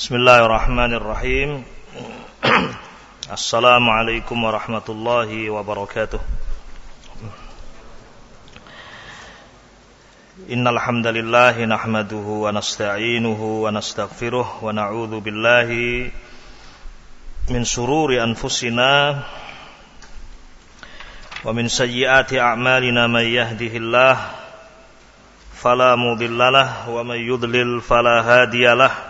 بسم الله الرحمن الرحيم السلام عليكم ورحمة الله وبركاته إن الحمد لله نحمده ونستعينه ونستغفره ونعوذ بالله من شرور أنفسنا ومن سيئات أعمالنا من يهده الله فلا مضل له ومن يضلل فلا هادي له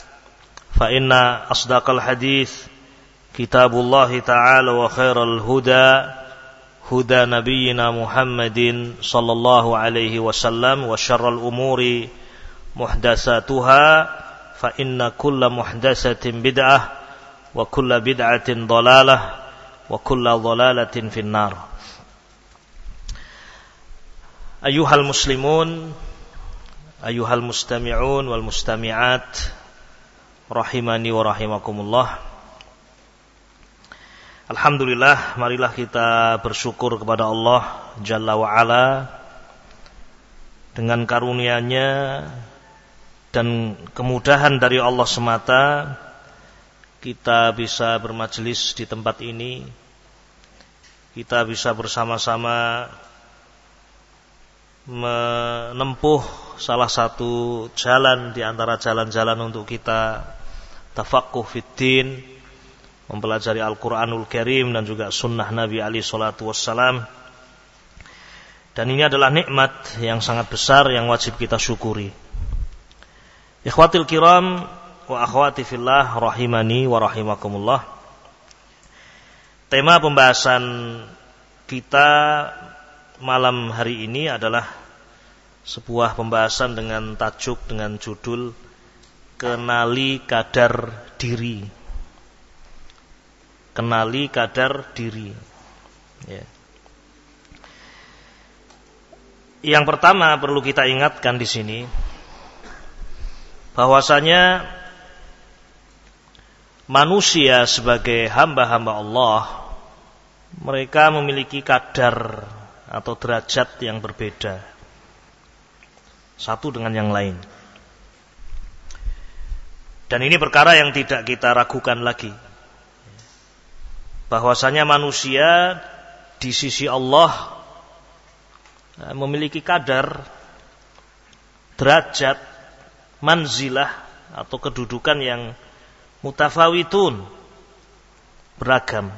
فإن أصدق الحديث كتاب الله تعالى وخير الهدى هدى نبينا محمد صلى الله عليه وسلم وشر الأمور محدثاتها فإن كل محدثة بدعة وكل بدعة ضلالة وكل ضلالة في النار. أيها المسلمون أيها المستمعون والمستمعات rahimani wa rahimakumullah. Alhamdulillah, marilah kita bersyukur kepada Allah Jalla wa ala dengan karunia-Nya dan kemudahan dari Allah semata kita bisa bermajelis di tempat ini. Kita bisa bersama-sama menempuh salah satu jalan di antara jalan-jalan untuk kita tafakuh fitin, mempelajari Al-Quranul Karim dan juga sunnah Nabi Ali Salatu Wassalam. Dan ini adalah nikmat yang sangat besar yang wajib kita syukuri. Ikhwatil kiram wa akhwati fillah rahimani wa rahimakumullah. Tema pembahasan kita malam hari ini adalah sebuah pembahasan dengan tajuk dengan judul kenali kadar diri. Kenali kadar diri. Ya. Yang pertama perlu kita ingatkan di sini bahwasanya manusia sebagai hamba-hamba Allah mereka memiliki kadar atau derajat yang berbeda satu dengan yang lain. Dan ini perkara yang tidak kita ragukan lagi. Bahwasanya manusia di sisi Allah eh, memiliki kadar derajat manzilah atau kedudukan yang mutafawitun beragam.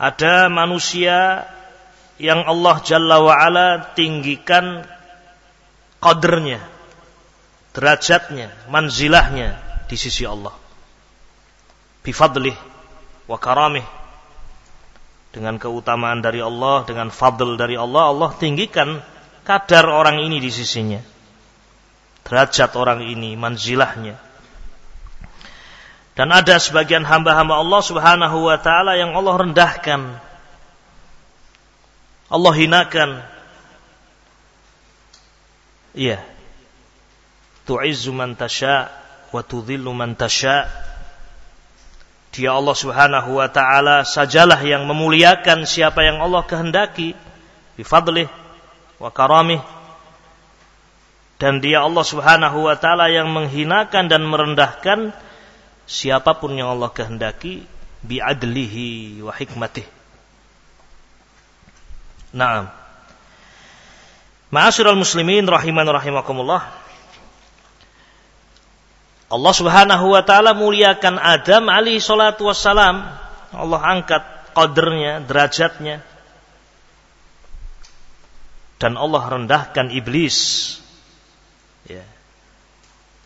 Ada manusia yang Allah Jalla wa'ala tinggikan kadernya derajatnya, manzilahnya di sisi Allah. Bifadlih wa karamih. Dengan keutamaan dari Allah, dengan fadl dari Allah, Allah tinggikan kadar orang ini di sisinya. Derajat orang ini, manzilahnya. Dan ada sebagian hamba-hamba Allah subhanahu wa ta'ala yang Allah rendahkan. Allah hinakan. Iya, tu'izzu man tasha wa tudhillu man tasha dia Allah Subhanahu wa taala sajalah yang memuliakan siapa yang Allah kehendaki bi fadlih wa karamih dan dia Allah Subhanahu wa taala yang menghinakan dan merendahkan siapa pun yang Allah kehendaki bi adlihi wa hikmatih. Naam. Ma'asyiral muslimin rahiman rahimakumullah. Allah Subhanahu wa taala muliakan Adam alaihi salatu wassalam. Allah angkat qadernya, derajatnya. Dan Allah rendahkan iblis. Ya.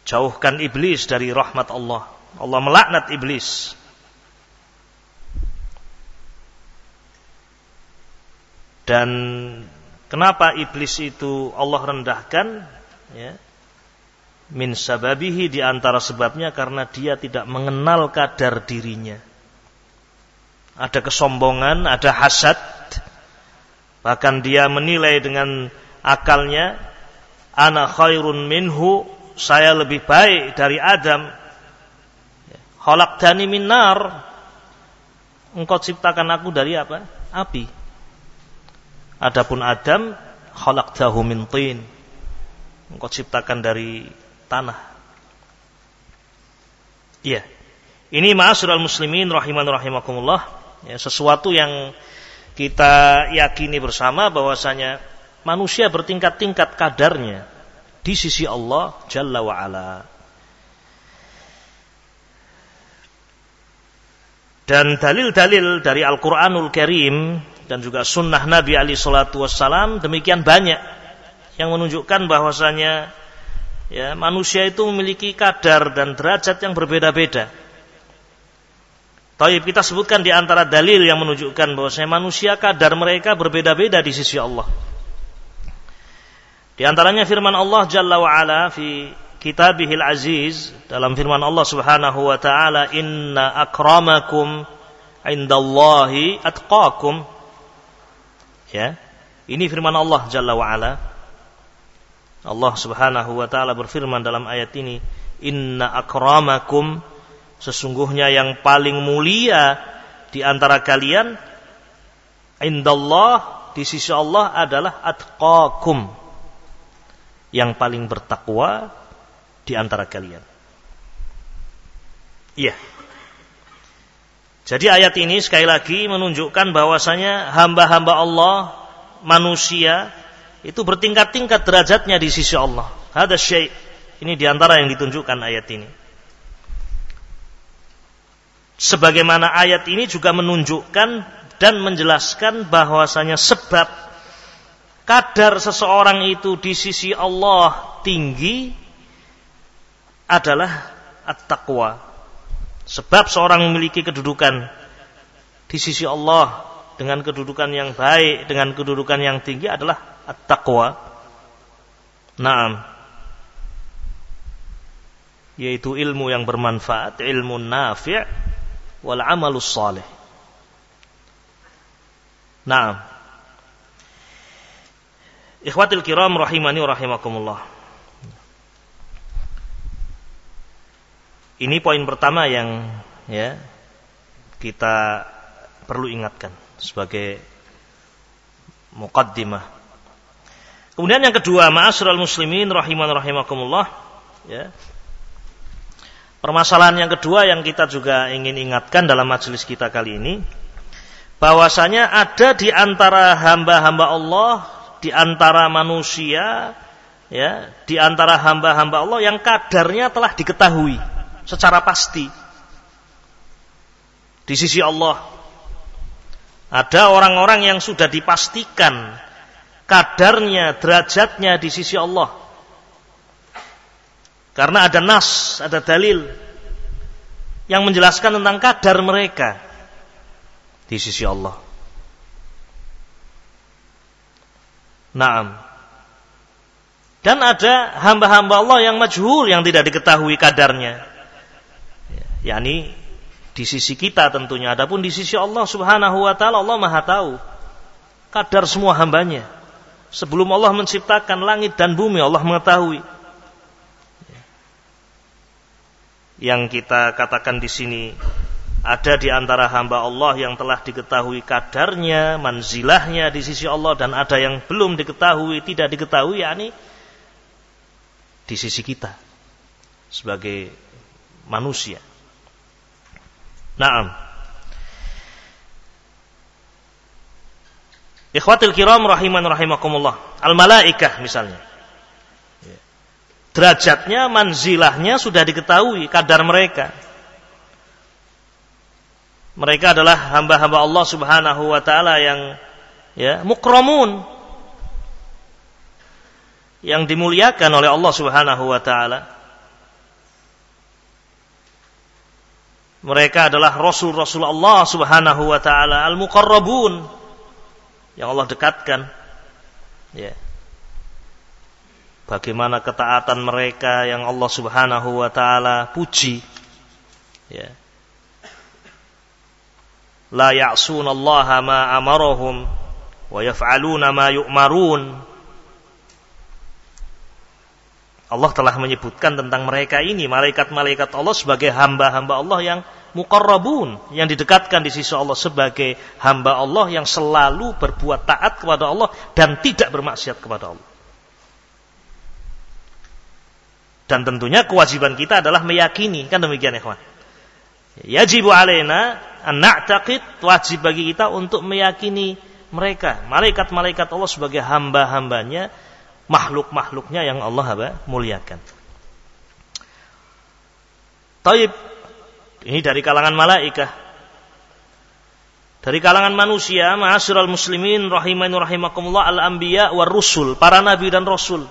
Jauhkan iblis dari rahmat Allah. Allah melaknat iblis. Dan kenapa iblis itu Allah rendahkan? Ya, min sababihi di antara sebabnya karena dia tidak mengenal kadar dirinya. Ada kesombongan, ada hasad, bahkan dia menilai dengan akalnya, ana khairun minhu, saya lebih baik dari Adam. Khalaqtani min nar. Engkau ciptakan aku dari apa? Api. Adapun Adam khalaqtahu min tin. Engkau ciptakan dari tanah. Iya. Ini ma'asyiral muslimin rahiman rahimakumullah, ya, sesuatu yang kita yakini bersama bahwasanya manusia bertingkat-tingkat kadarnya di sisi Allah Jalla wa. Dan dalil-dalil dari Al-Quranul Karim dan juga sunnah Nabi Ali Shallallahu Wasallam demikian banyak yang menunjukkan bahwasanya ya manusia itu memiliki kadar dan derajat yang berbeda-beda. Taib kita sebutkan di antara dalil yang menunjukkan bahwasanya manusia kadar mereka berbeda-beda di sisi Allah. Di antaranya firman Allah Jalla wa Ala fi kitabihil aziz dalam firman Allah Subhanahu wa taala inna akramakum indallahi atqakum ya ini firman Allah Jalla wa Ala Allah Subhanahu wa taala berfirman dalam ayat ini, "Inna akramakum sesungguhnya yang paling mulia di antara kalian indallah di sisi Allah adalah atqakum yang paling bertakwa di antara kalian." Iya. Jadi ayat ini sekali lagi menunjukkan bahwasanya hamba-hamba Allah manusia itu bertingkat-tingkat derajatnya di sisi Allah. Ada syai' ini di antara yang ditunjukkan ayat ini. Sebagaimana ayat ini juga menunjukkan dan menjelaskan bahwasanya sebab kadar seseorang itu di sisi Allah tinggi adalah at-taqwa. Sebab seorang memiliki kedudukan di sisi Allah dengan kedudukan yang baik, dengan kedudukan yang tinggi adalah at-taqwa. Naam. Yaitu ilmu yang bermanfaat, ilmu nafi' wal amalus salih. Naam. Ikhwatil kiram rahimani wa rahimakumullah. Ini poin pertama yang ya kita perlu ingatkan sebagai muqaddimah Kemudian yang kedua, ma'asyiral muslimin rahiman rahimakumullah, ya. Permasalahan yang kedua yang kita juga ingin ingatkan dalam majelis kita kali ini bahwasanya ada di antara hamba-hamba Allah, di antara manusia, ya, di antara hamba-hamba Allah yang kadarnya telah diketahui secara pasti di sisi Allah. Ada orang-orang yang sudah dipastikan kadarnya, derajatnya di sisi Allah. Karena ada nas, ada dalil yang menjelaskan tentang kadar mereka di sisi Allah. Naam. Dan ada hamba-hamba Allah yang majhul yang tidak diketahui kadarnya. yakni di sisi kita tentunya. Adapun di sisi Allah Subhanahu wa taala Allah Maha tahu kadar semua hambanya. Sebelum Allah menciptakan langit dan bumi, Allah mengetahui. Yang kita katakan di sini ada di antara hamba Allah yang telah diketahui kadarnya, manzilahnya di sisi Allah dan ada yang belum diketahui, tidak diketahui yakni di sisi kita sebagai manusia. Naam. Ikhwatil kiram rahiman rahimakumullah. Al malaikah misalnya. Ya. derajatnya, manzilahnya sudah diketahui kadar mereka. Mereka adalah hamba-hamba Allah Subhanahu wa taala yang ya mukramun yang dimuliakan oleh Allah Subhanahu wa taala. Mereka adalah rasul-rasul Allah Subhanahu wa taala al-muqarrabun yang Allah dekatkan. Ya. Bagaimana ketaatan mereka yang Allah Subhanahu wa taala puji. Ya. La ya'sunallaha ma amarahum wa yaf'aluna ma yu'marun. Allah telah menyebutkan tentang mereka ini, malaikat-malaikat Allah sebagai hamba-hamba Allah yang muqarrabun, yang didekatkan di sisi Allah sebagai hamba Allah yang selalu berbuat taat kepada Allah dan tidak bermaksiat kepada Allah. Dan tentunya kewajiban kita adalah meyakini, kan demikian ya. Yajibu alaina an wajib bagi kita untuk meyakini mereka, malaikat-malaikat Allah sebagai hamba-hambanya, makhluk-makhluknya yang Allah muliakan. Taib ini dari kalangan malaikat. Dari kalangan manusia, ma'asyiral muslimin rahimani rahimakumullah al-anbiya war rusul, para nabi dan rasul.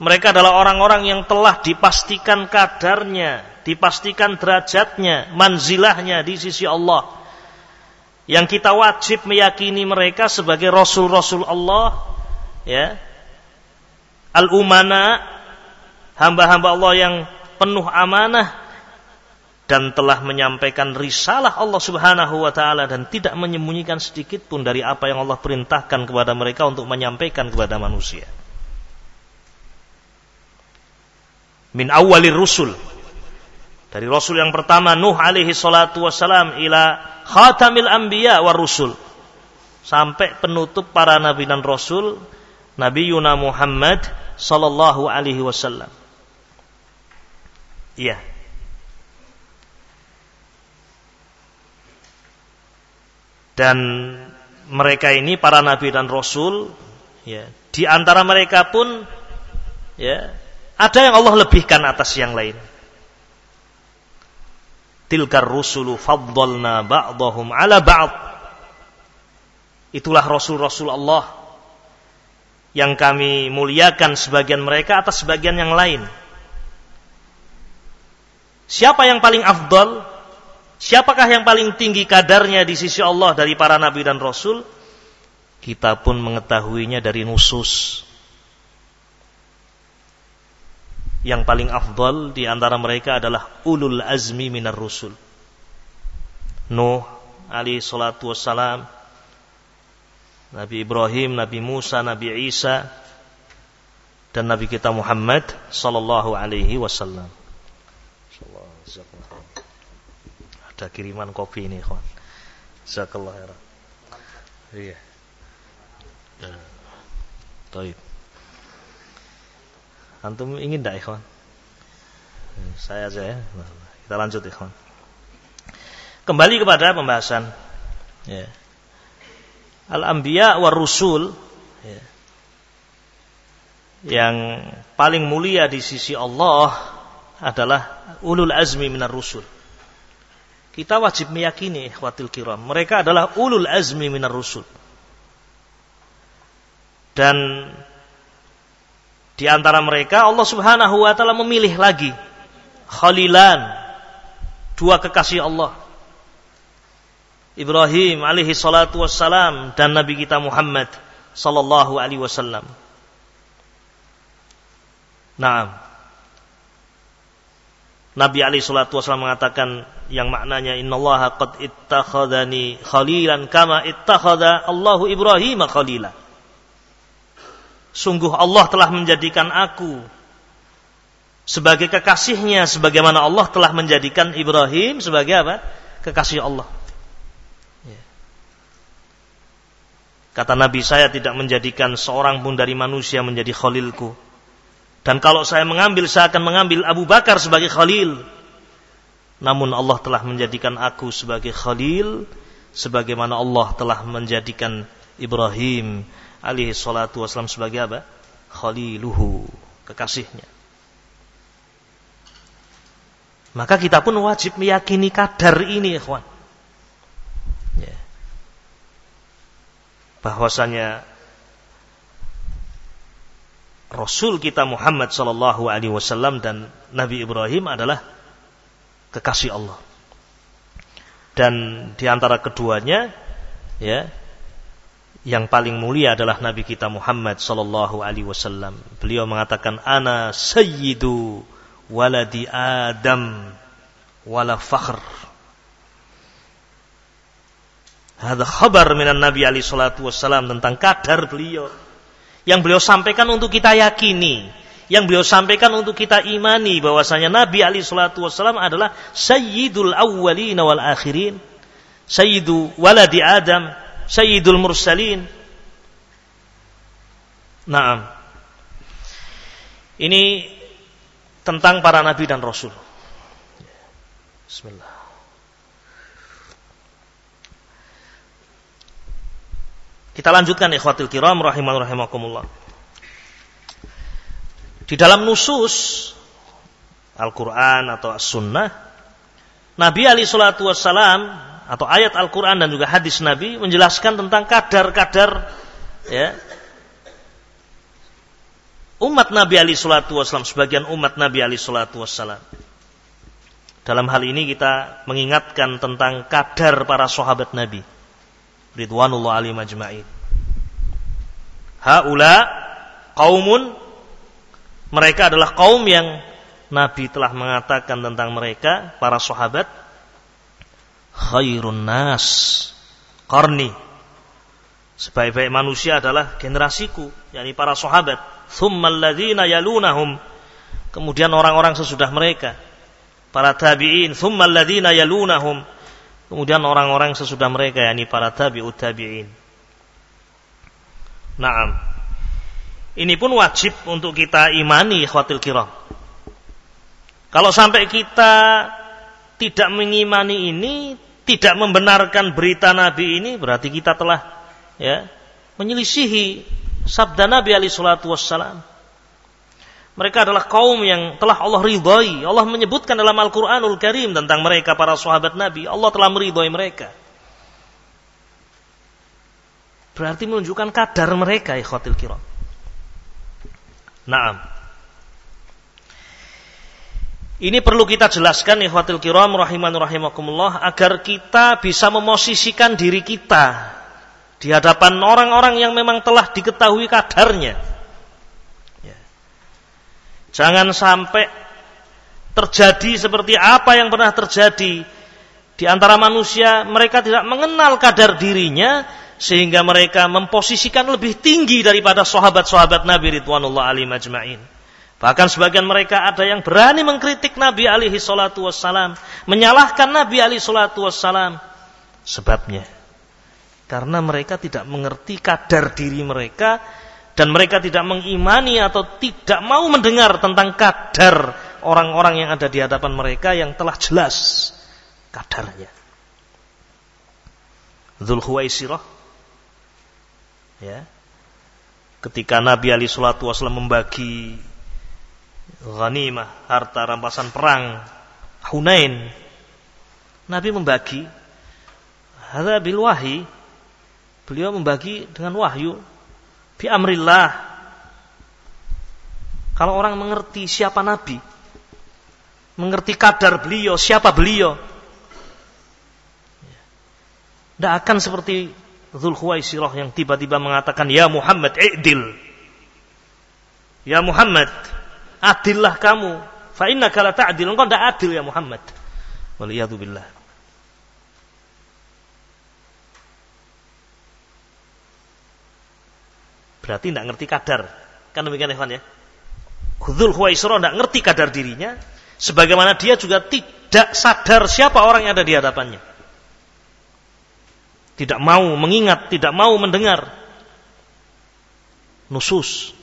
Mereka adalah orang-orang yang telah dipastikan kadarnya, dipastikan derajatnya, manzilahnya di sisi Allah. Yang kita wajib meyakini mereka sebagai rasul-rasul Allah, ya. Al-umana, hamba-hamba Allah yang penuh amanah dan telah menyampaikan risalah Allah Subhanahu wa taala dan tidak menyembunyikan sedikit pun dari apa yang Allah perintahkan kepada mereka untuk menyampaikan kepada manusia. min awalir rusul dari rasul yang pertama Nuh alaihi salatu wassalam ila khatamil anbiya war rusul sampai penutup para nabi dan rasul Nabi Yuna Muhammad sallallahu alaihi wasallam. Iya. Dan mereka ini para nabi dan rasul ya, di antara mereka pun ya ada yang Allah lebihkan atas yang lain. Tilkar rusulu faddalna ba'dahum ala ba'd. Itulah rasul-rasul Allah yang kami muliakan sebagian mereka atas sebagian yang lain. Siapa yang paling afdal? Siapakah yang paling tinggi kadarnya di sisi Allah dari para nabi dan rasul? Kita pun mengetahuinya dari nusus yang paling afdal di antara mereka adalah ulul azmi minar rusul. Nuh Ali salatu wassalam, Nabi Ibrahim, Nabi Musa, Nabi Isa, dan Nabi kita Muhammad sallallahu alaihi wasallam. Ada kiriman kopi ini, kawan. Jazakallah khairan. Iya. Ya. Taib. Antum ingin tidak ikhwan? Saya aja ya. Kita lanjut ikhwan. Kembali kepada pembahasan ya. Al-Anbiya war Rusul ya. Yang paling mulia di sisi Allah adalah ulul azmi minar rusul. Kita wajib meyakini ikhwatil kiram, mereka adalah ulul azmi minar rusul. Dan di antara mereka Allah Subhanahu wa taala memilih lagi khalilan dua kekasih Allah. Ibrahim alaihi salatu wassalam dan Nabi kita Muhammad sallallahu alaihi wasallam. Naam. Nabi alaihi salatu wassalam mengatakan yang maknanya innallaha qad ittakhadhani khalilan kama ittakhadha Allahu Ibrahim khalila. Sungguh Allah telah menjadikan aku sebagai kekasihnya sebagaimana Allah telah menjadikan Ibrahim sebagai apa? Kekasih Allah. Ya. Kata Nabi saya tidak menjadikan seorang pun dari manusia menjadi khalilku. Dan kalau saya mengambil, saya akan mengambil Abu Bakar sebagai khalil. Namun Allah telah menjadikan aku sebagai khalil, sebagaimana Allah telah menjadikan Ibrahim alaihi salatu wasallam sebagai apa? Khaliluhu, kekasihnya. Maka kita pun wajib meyakini kadar ini, ikhwan. Ya. Bahwasanya Rasul kita Muhammad sallallahu alaihi wasallam dan Nabi Ibrahim adalah kekasih Allah. Dan di antara keduanya ya yang paling mulia adalah Nabi kita Muhammad sallallahu alaihi wasallam. Beliau mengatakan ana sayyidu waladi Adam wala fakhr. Ada kabar minan Nabi Ali Shallallahu Wasallam tentang kadar beliau yang beliau sampaikan untuk kita yakini, yang beliau sampaikan untuk kita imani bahwasanya Nabi Ali Shallallahu Wasallam adalah Sayyidul Awwalin wal Akhirin, Sayyidu waladi Adam, Sayyidul Mursalin. Naam. Ini tentang para nabi dan rasul. Bismillah. Kita lanjutkan ikhwatil kiram rahiman rahimakumullah. Di dalam nusus Al-Quran atau As-Sunnah, Nabi Ali Shallallahu Wasallam atau ayat Al-Quran dan juga hadis Nabi menjelaskan tentang kadar-kadar ya, umat Nabi Ali Shallallahu Wasallam, sebagian umat Nabi Ali Shallallahu Wasallam. Dalam hal ini kita mengingatkan tentang kadar para sahabat Nabi. Ridwanullah Ali majma'in. Haula kaumun mereka adalah kaum yang Nabi telah mengatakan tentang mereka para sahabat khairun nas qarni. Sebaik-baik manusia adalah generasiku yakni para sahabat. Thummal yalunahum kemudian orang-orang sesudah mereka para tabi'in. Thummal yalunahum kemudian orang-orang sesudah mereka yakni para tabi'ut tabi'in. Naam. Ini pun wajib untuk kita imani ikhwatil kiram. Kalau sampai kita tidak mengimani ini tidak membenarkan berita Nabi ini berarti kita telah ya menyelisihi sabda Nabi alaihi salatu wassalam. Mereka adalah kaum yang telah Allah ridhoi. Allah menyebutkan dalam Al-Quranul Karim tentang mereka para sahabat Nabi. Allah telah meridhoi mereka. Berarti menunjukkan kadar mereka, ikhwatil kiram. Naam. Ini perlu kita jelaskan ikhwatil kiram rahiman rahimakumullah agar kita bisa memosisikan diri kita di hadapan orang-orang yang memang telah diketahui kadarnya. Jangan sampai terjadi seperti apa yang pernah terjadi di antara manusia, mereka tidak mengenal kadar dirinya sehingga mereka memposisikan lebih tinggi daripada sahabat-sahabat Nabi Ridwanullah Ali majma'in. Bahkan sebagian mereka ada yang berani mengkritik Nabi alaihi salatu wassalam, menyalahkan Nabi alaihi salatu wassalam. Sebabnya karena mereka tidak mengerti kadar diri mereka dan mereka tidak mengimani atau tidak mau mendengar tentang kadar orang-orang yang ada di hadapan mereka yang telah jelas kadarnya. Dzul Khuwaisirah ya. Ketika Nabi Ali Shallallahu Wasallam membagi ghanimah, harta rampasan perang Hunain, Nabi membagi hadza bil wahyi Beliau membagi dengan wahyu bi amrillah. Kalau orang mengerti siapa nabi, mengerti kadar beliau, siapa beliau, tidak akan seperti Dhul Khuwaisirah yang tiba-tiba mengatakan, Ya Muhammad, i'dil. Ya Muhammad, adillah kamu. Fa inna kala ta'adil. Engkau tidak adil ya Muhammad. Waliyadu Berarti tidak ngerti kadar. Kan demikian Evan ya. Khuwaisro tidak ngerti kadar dirinya. Sebagaimana dia juga tidak sadar siapa orang yang ada di hadapannya. Tidak mau mengingat, tidak mau mendengar. Nusus.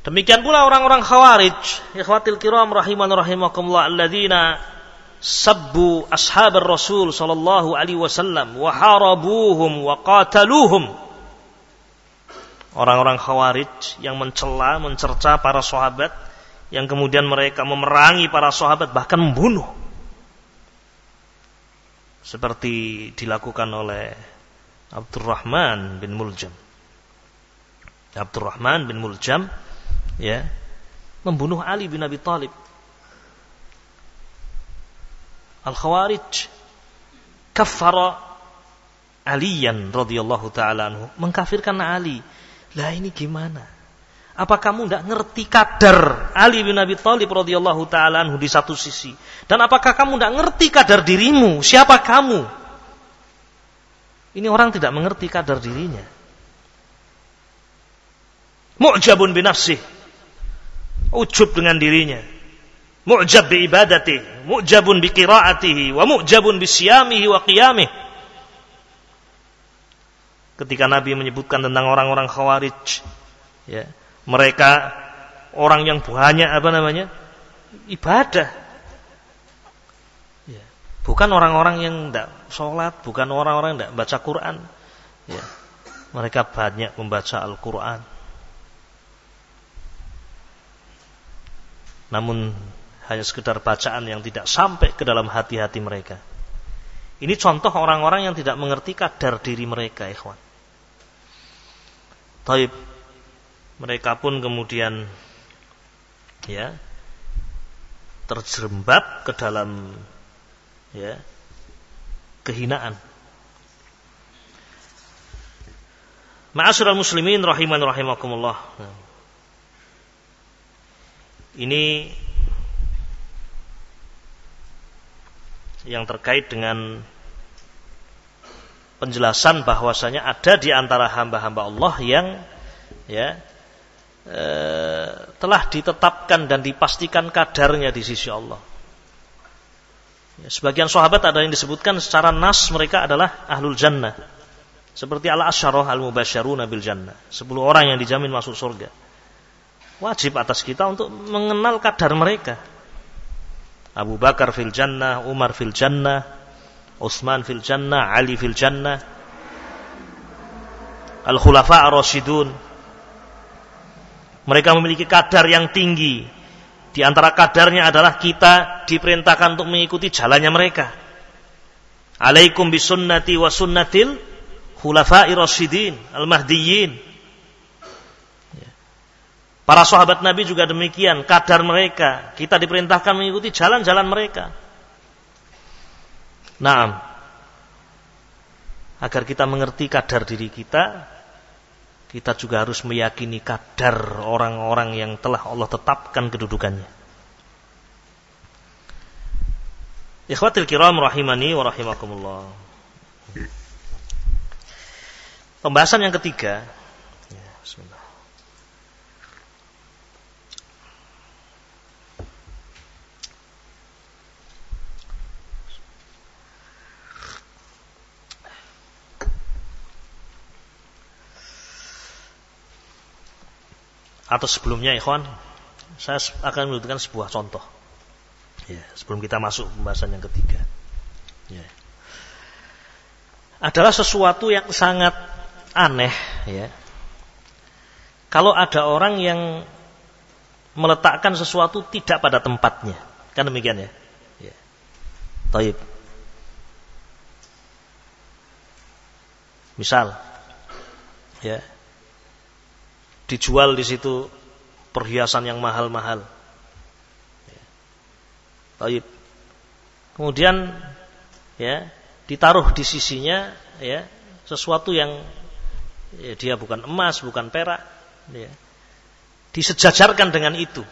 Demikian pula orang-orang khawarij. Ikhwatil kiram rahiman rahimakumullah. Alladzina sabbu ashab Rasul sallallahu alaihi wasallam wa harabuhum wa qataluhum. orang-orang khawarij yang mencela, mencerca para sahabat yang kemudian mereka memerangi para sahabat bahkan membunuh. Seperti dilakukan oleh Abdurrahman bin Muljam. Abdurrahman bin Muljam ya membunuh Ali bin Abi Thalib Al-Khawarij kafara Aliyan radhiyallahu taala anhu mengkafirkan Ali. Lah ini gimana? Apa kamu tidak ngerti kadar Ali bin Abi Thalib radhiyallahu taala anhu di satu sisi? Dan apakah kamu tidak ngerti kadar dirimu? Siapa kamu? Ini orang tidak mengerti kadar dirinya. Mu'jabun binafsih. Ujub dengan dirinya. Mu'jab bi ibadatihi, mu'jabun bi qiraatihi, wa mu'jabun bi siyamihi wa qiyamihi ketika Nabi menyebutkan tentang orang-orang Khawarij ya mereka orang yang banyak apa namanya ibadah. Ya. bukan orang-orang yang tidak sholat bukan orang-orang yang tidak baca Quran. Ya mereka banyak membaca Al-Quran. Namun hanya sekedar bacaan yang tidak sampai ke dalam hati-hati mereka ini contoh orang-orang yang tidak mengerti kadar diri mereka ikhwan Taib. Mereka pun kemudian ya terjerembab ke dalam ya kehinaan. Ma'asyiral muslimin rahiman rahimakumullah. Ini yang terkait dengan penjelasan bahwasanya ada di antara hamba-hamba Allah yang ya e, telah ditetapkan dan dipastikan kadarnya di sisi Allah. Ya, sebagian sahabat ada yang disebutkan secara nas mereka adalah ahlul jannah. Seperti al asyarah al mubasyaruna bil jannah. Sepuluh orang yang dijamin masuk surga. Wajib atas kita untuk mengenal kadar mereka. Abu Bakar fil jannah, Umar fil jannah, Utsman fil jannah, Ali fil jannah. Al-Khulafa ar-Rasyidun. Mereka memiliki kadar yang tinggi. Di antara kadarnya adalah kita diperintahkan untuk mengikuti jalannya mereka. Alaikum bisunnati wa sunnatil khulafa'i rasyidin al-mahdiyyin. Para sahabat Nabi juga demikian, kadar mereka. Kita diperintahkan mengikuti jalan-jalan mereka. Nah, agar kita mengerti kadar diri kita, kita juga harus meyakini kadar orang-orang yang telah Allah tetapkan kedudukannya. Ikhwatil kiram rahimani wa rahimakumullah. Pembahasan yang ketiga. Ya, atau sebelumnya ikhwan saya akan menunjukkan sebuah contoh ya, sebelum kita masuk pembahasan yang ketiga ya. adalah sesuatu yang sangat aneh ya kalau ada orang yang meletakkan sesuatu tidak pada tempatnya kan demikian ya, ya. Taib. misal ya dijual di situ perhiasan yang mahal-mahal. Baik. Kemudian ya ditaruh di sisinya ya sesuatu yang ya, dia bukan emas, bukan perak, ya. disejajarkan dengan itu.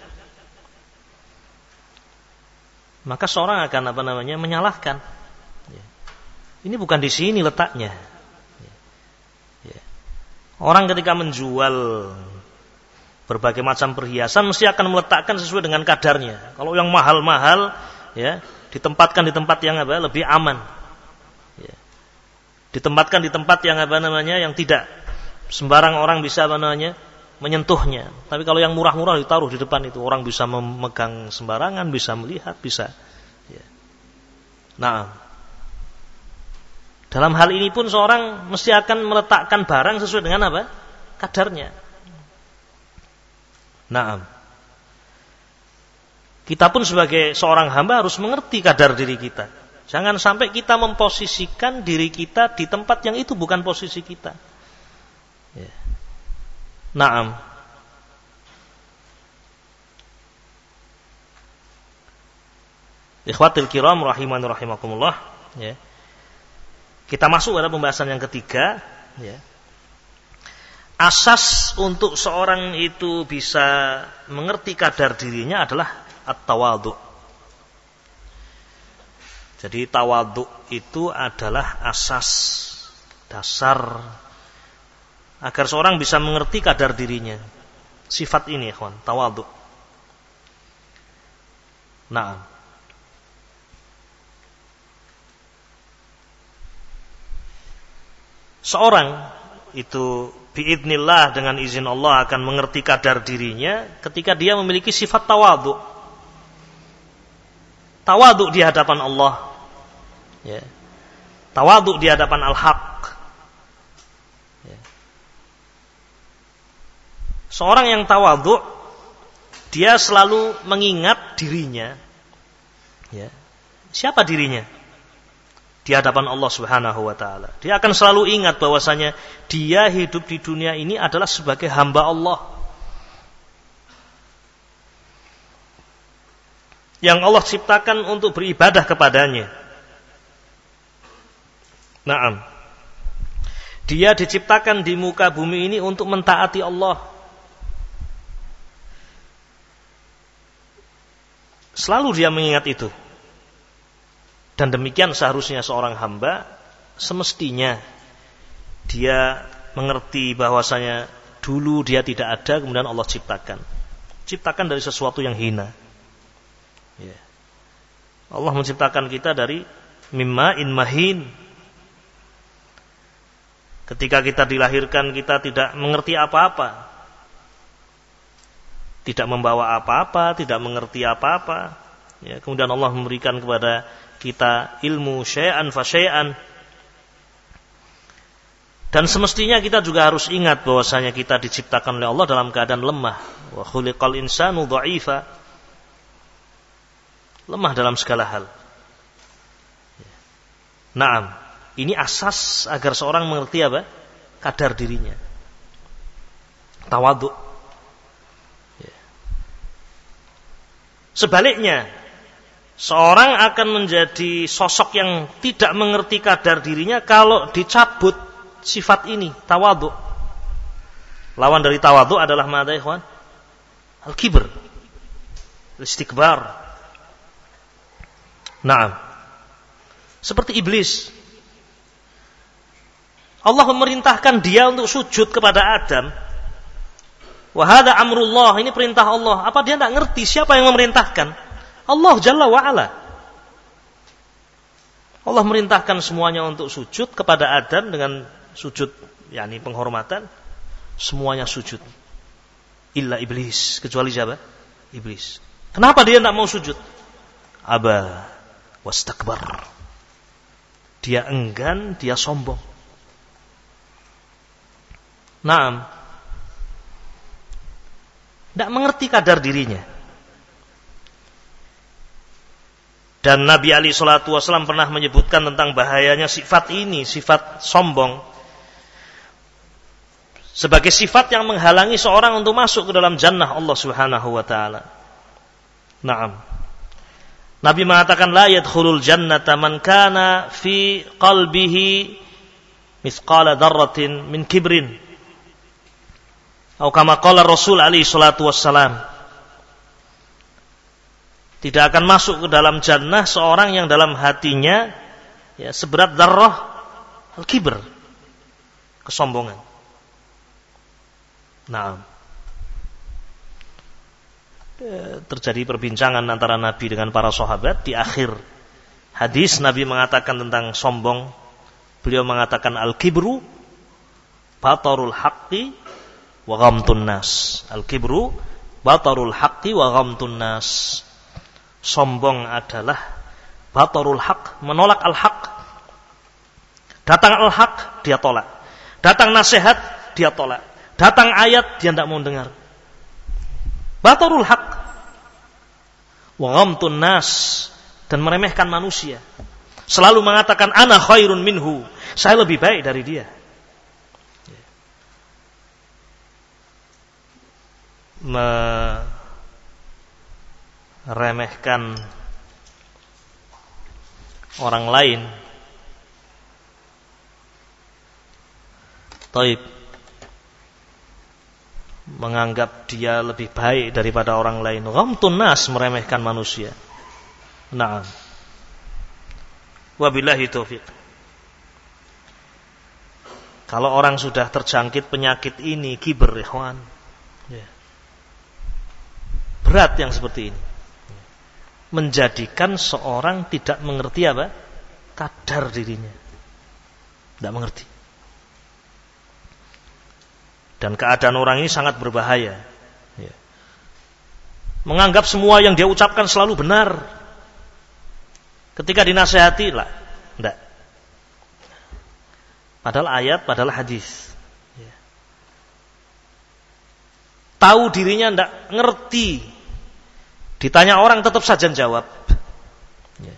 Maka seorang akan apa namanya menyalahkan. Ya. Ini bukan di sini letaknya. Orang ketika menjual berbagai macam perhiasan mesti akan meletakkan sesuai dengan kadarnya. Kalau yang mahal-mahal ya ditempatkan di tempat yang apa lebih aman. Ya. Ditempatkan di tempat yang apa namanya yang tidak sembarang orang bisa apa namanya menyentuhnya. Tapi kalau yang murah-murah ditaruh di depan itu orang bisa memegang sembarangan, bisa melihat, bisa. Ya. Nah, dalam hal ini pun seorang mesti akan meletakkan barang sesuai dengan apa? kadarnya. Naam. Kita pun sebagai seorang hamba harus mengerti kadar diri kita. Jangan sampai kita memposisikan diri kita di tempat yang itu bukan posisi kita. Ya. Naam. Ikhwatil kiram rahimani rahimakumullah. Ya. Kita masuk pada pembahasan yang ketiga. Ya. Asas untuk seorang itu bisa mengerti kadar dirinya adalah at-tawadhu. Jadi tawadhu itu adalah asas dasar agar seorang bisa mengerti kadar dirinya. Sifat ini, kawan, tawadhu. Nah, seorang itu biidnillah dengan izin Allah akan mengerti kadar dirinya ketika dia memiliki sifat tawadhu tawaduk di hadapan Allah. Ya. Tawaduk di hadapan Al-Haq. Ya. Seorang yang tawaduk, dia selalu mengingat dirinya. Ya. Siapa dirinya? Di hadapan Allah Subhanahu wa taala. Dia akan selalu ingat bahwasanya dia hidup di dunia ini adalah sebagai hamba Allah. yang Allah ciptakan untuk beribadah kepadanya. Naam. Dia diciptakan di muka bumi ini untuk mentaati Allah. Selalu dia mengingat itu. Dan demikian seharusnya seorang hamba semestinya dia mengerti bahwasanya dulu dia tidak ada kemudian Allah ciptakan. Ciptakan dari sesuatu yang hina. Ya. Allah menciptakan kita dari mimma in mahin. Ketika kita dilahirkan kita tidak mengerti apa-apa. Tidak membawa apa-apa, tidak mengerti apa-apa. Ya, kemudian Allah memberikan kepada kita ilmu syai'an fa syai'an. Dan semestinya kita juga harus ingat bahwasanya kita diciptakan oleh Allah dalam keadaan lemah. Wa khuliqal insanu dha'ifa lemah dalam segala hal. Naam, ini asas agar seorang mengerti apa? Kadar dirinya. Tawaduk. Ya. Sebaliknya, seorang akan menjadi sosok yang tidak mengerti kadar dirinya kalau dicabut sifat ini, tawaduk. Lawan dari tawaduk adalah mana ikhwan? Al-kibr. Istikbar. Nah, seperti iblis. Allah memerintahkan dia untuk sujud kepada Adam. Wahada amrullah, ini perintah Allah. Apa dia tidak ngerti siapa yang memerintahkan? Allah Jalla wa'ala. Allah merintahkan semuanya untuk sujud kepada Adam dengan sujud, yakni penghormatan. Semuanya sujud. Illa iblis. Kecuali siapa? Iblis. Kenapa dia tidak mau sujud? Abah wastakbar. Dia enggan, dia sombong. Naam. Tidak mengerti kadar dirinya. Dan Nabi Ali Shallallahu Wasallam pernah menyebutkan tentang bahayanya sifat ini, sifat sombong, sebagai sifat yang menghalangi seorang untuk masuk ke dalam jannah Allah Subhanahu Wa Taala. Naam. Nabi mengatakan la yadkhulul jannata man kana fi qalbihi mithqala darratin min kibrin. Atau kama qala Rasul alaihi salatu. Tidak akan masuk ke dalam jannah seorang yang dalam hatinya ya seberat darah al-kibr. Kesombongan. Nah, terjadi perbincangan antara Nabi dengan para sahabat di akhir hadis Nabi mengatakan tentang sombong beliau mengatakan al-kibru batarul haqqi wa ghamtun nas al-kibru batarul haqqi wa ghamtun nas sombong adalah batarul haq menolak al-haq datang al-haq dia tolak datang nasihat dia tolak Datang ayat dia tidak mau dengar. Batarul haq. Wa ghamtun nas dan meremehkan manusia. Selalu mengatakan ana khairun minhu. Saya lebih baik dari dia. Meremehkan orang lain. Taib menganggap dia lebih baik daripada orang lain. Ghamtun nas meremehkan manusia. Naam. Wabillahi taufiq. Kalau orang sudah terjangkit penyakit ini, kiber, ikhwan. Ya. Berat yang seperti ini. Menjadikan seorang tidak mengerti apa? Kadar dirinya. Tidak mengerti. Dan keadaan orang ini sangat berbahaya. Ya. Menganggap semua yang dia ucapkan selalu benar. Ketika dinasehati lah, enggak. Padahal ayat, padahal hadis. Ya. Tahu dirinya enggak ngerti. Ditanya orang tetap saja jawab. Ya.